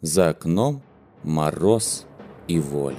За окном мороз и воля.